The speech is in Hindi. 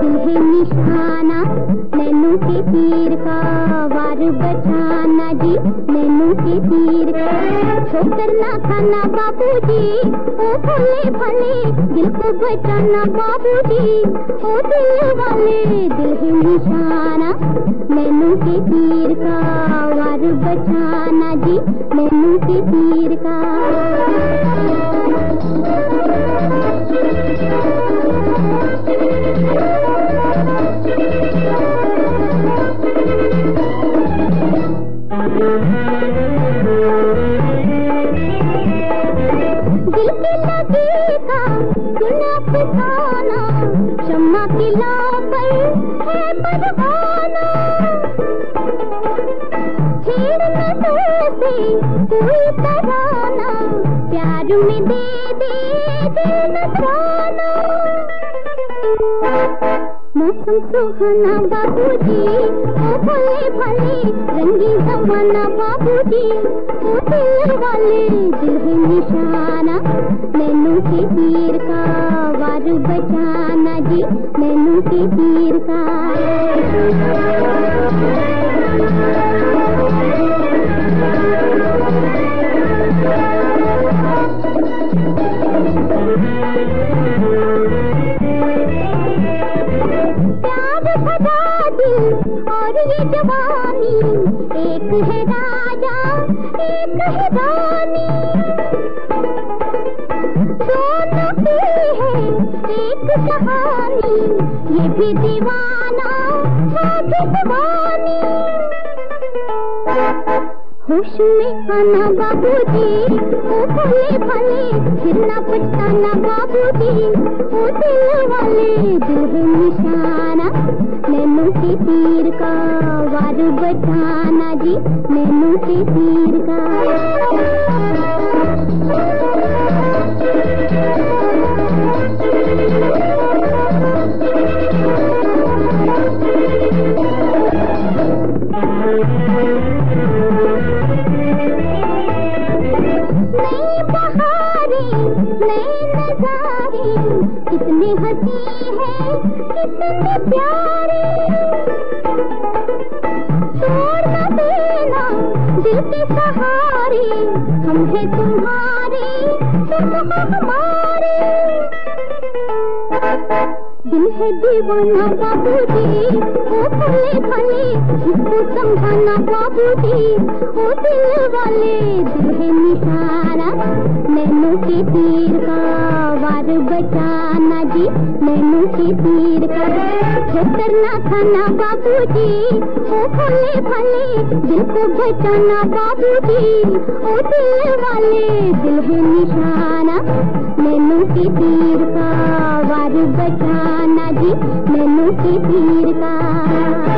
दिल है निशाना नैनू के तीर का वार बचाना जी, नैनू के तीर का। ठोकर ना खाना बाबूजी, ओ भले भले दिल को बचाना बाबूजी, ओ दिल वाले दिल है निशाना नैनू के तीर का वार बचाना जी, नैनू के तीर का। प्यार में दे दे दिल नजराना। मौसम सुहाना बाबूजी। ओ भले भले, रंगी जमाना बाबूजी। ओ दिल वाले दिल है निशाना। मैनू के तीर का वार बचाना जी। मैनू के तीर दिल और ये जवानी, एक है राजा, एक है रानी। दोनों की है, एक कहानी, ये भी दीवाना भी दीवानी होश में आना बाबूजी, ओ भले भले, फिर ना पछताना बाबूजी, ओ दिल वाले है निशाना। के तीर का वार बचाना जी नैनू के। तीर नई बहारें नए नजारे कितने हँसी है, कितने प्यारे। छोड़ न देना, दिल के सहारे, हम हैं तुम्हारे, तुम हो हमारे। दिल है दीवाना बाबूजी, ओ भले भले इसको समझाना बाबूजी। ओ दिल वाले, दिल है निशाना नैनू के तीर का। वार बचाना जी नैनू के तीर का ठोकर ना खाना बाबूजी, ओ भले भले, दिल को बचाना बाबूजी। ओ दिल वाले, दिल है निशाना नैनू के तीर का। वार बचाना जी नैनू के तीर का।